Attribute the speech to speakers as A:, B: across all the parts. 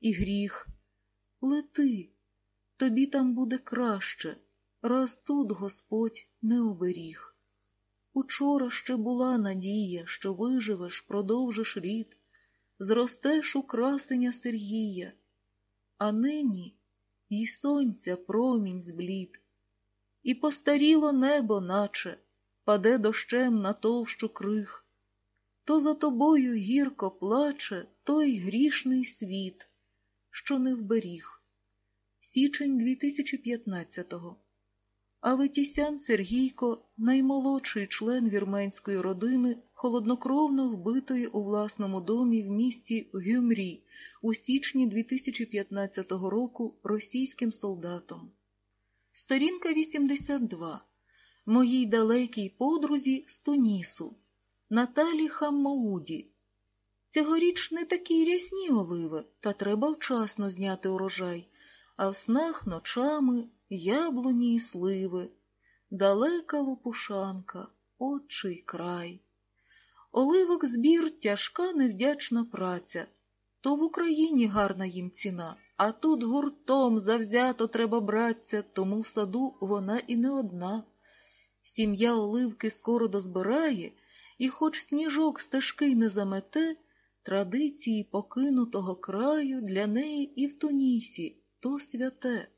A: і гріх. Лети, тобі там буде краще, раз тут Господь не оберіг. Учора ще була надія, що виживеш, продовжиш рід, зростеш у Сергія, а нині і сонця промінь зблід, і постаріло небо, наче паде дощем на товщу крих, то за тобою гірко плаче той грішний світ, що не вберіг. Січень 2015-го. Аветісян Сергійко, наймолодший член вірменської родини, холоднокровно вбитої у власному домі в місті Гюмрі у січні 2015 року російським солдатом. Сторінка 82. Моїй далекій подрузі з Тунісу Наталі Хаммауді. Цьогоріч не такі рясні оливи, та треба вчасно зняти урожай, а в снах ночами яблуні і сливи, далека лопушанка, отчий край. Оливок збір тяжка невдячна праця. То в Україні гарна їм ціна, а тут гуртом завзято треба братися, тому в саду вона і не одна. Сім'я оливки скоро дозбирає, і, хоч сніжок стежки не замете, традиції покинутого краю для неї і в Тунісі то святе.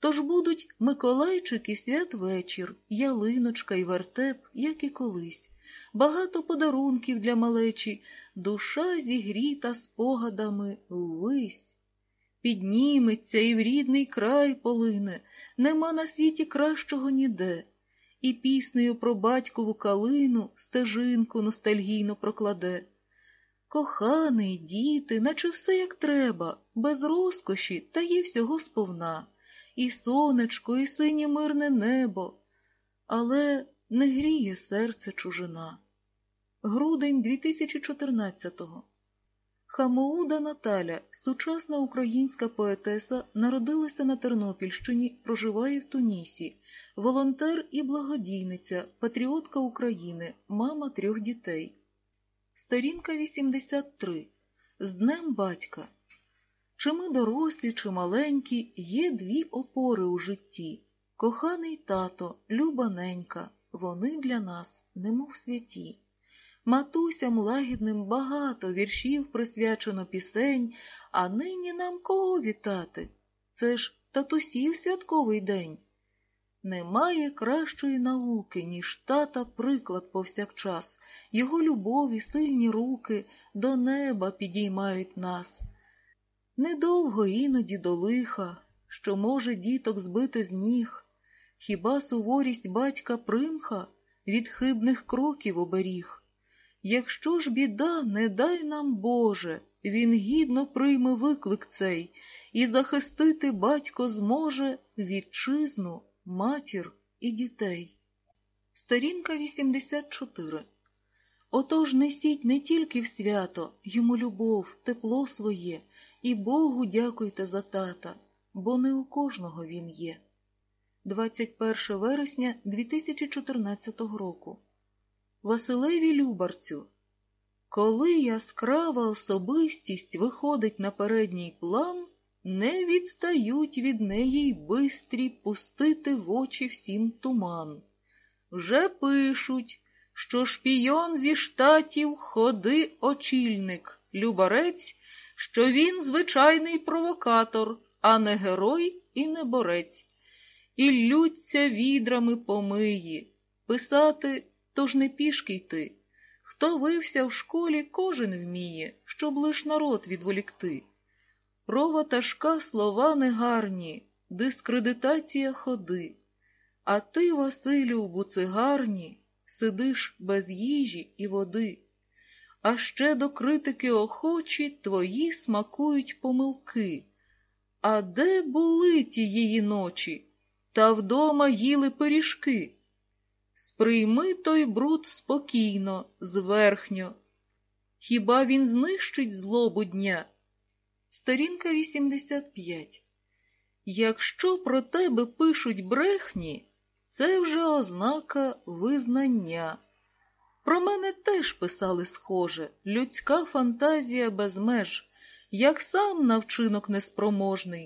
A: Тож будуть Миколайчик і святвечір, ялиночка і вертеп, як і колись, багато подарунків для малечі, душа зігріта спогадами ввись. Підніметься і в рідний край полине, нема на світі кращого ніде, і піснею про батькову калину стежинку ностальгійно прокладе. Коханий, діти, наче все як треба, без розкоші та є всього сповна і сонечко, і синє мирне небо, але не гріє серце чужина. Грудень 2014-го. Хамоуда Наталя, сучасна українська поетеса, народилася на Тернопільщині, проживає в Тунісі, волонтер і благодійниця, патріотка України, мама трьох дітей. Сторінка 83. З Днем батька. Чи ми дорослі, чи маленькі, є дві опори у житті. Коханий тато, люба ненька, вони для нас, немов святі. Матусям лагідним багато віршів присвячено пісень, а нині нам кого вітати? Це ж татусів святковий день. Немає кращої науки, ніж тата приклад повсякчас, його любові, сильні руки до неба підіймають нас. Недовго іноді до лиха, що може діток збити з ніг, хіба суворість батька примха від хибних кроків оберіг? Якщо ж біда, не дай нам Боже, він гідно прийме виклик цей, і захистити батько зможе вітчизну, матір і дітей. Сторінка 84 Отож несіть не тільки в свято йому любов, тепло своє, і Богу дякуйте за тата, бо не у кожного він є. 21 вересня 2014 року. Василеві Любарцю. Коли яскрава особистість виходить на передній план, не відстають від неї й бистрі пустити в очі всім туман. Вже пишуть що шпійон зі штатів ходи очільник, любарець, що він звичайний провокатор, а не герой і не борець. І лються відрами помиї. Писати то ж не пішки йти. Хто вився в школі, кожен вміє, щоб лиш народ відволікти. Рова ташка слова негарні, дискредитація ходи. А ти, Василю, в буцигарні, сидиш без їжі і води, а ще до критики охочі твої смакують помилки. А де були тієї ночі? Та вдома їли пиріжки. Сприйми той бруд спокійно, зверхньо. Хіба він знищить злобу дня? Сторінка 85. Якщо про тебе пишуть брехні, це вже ознака визнання. Про мене теж писали схоже, людська фантазія без меж. як сам навчинок неспроможний,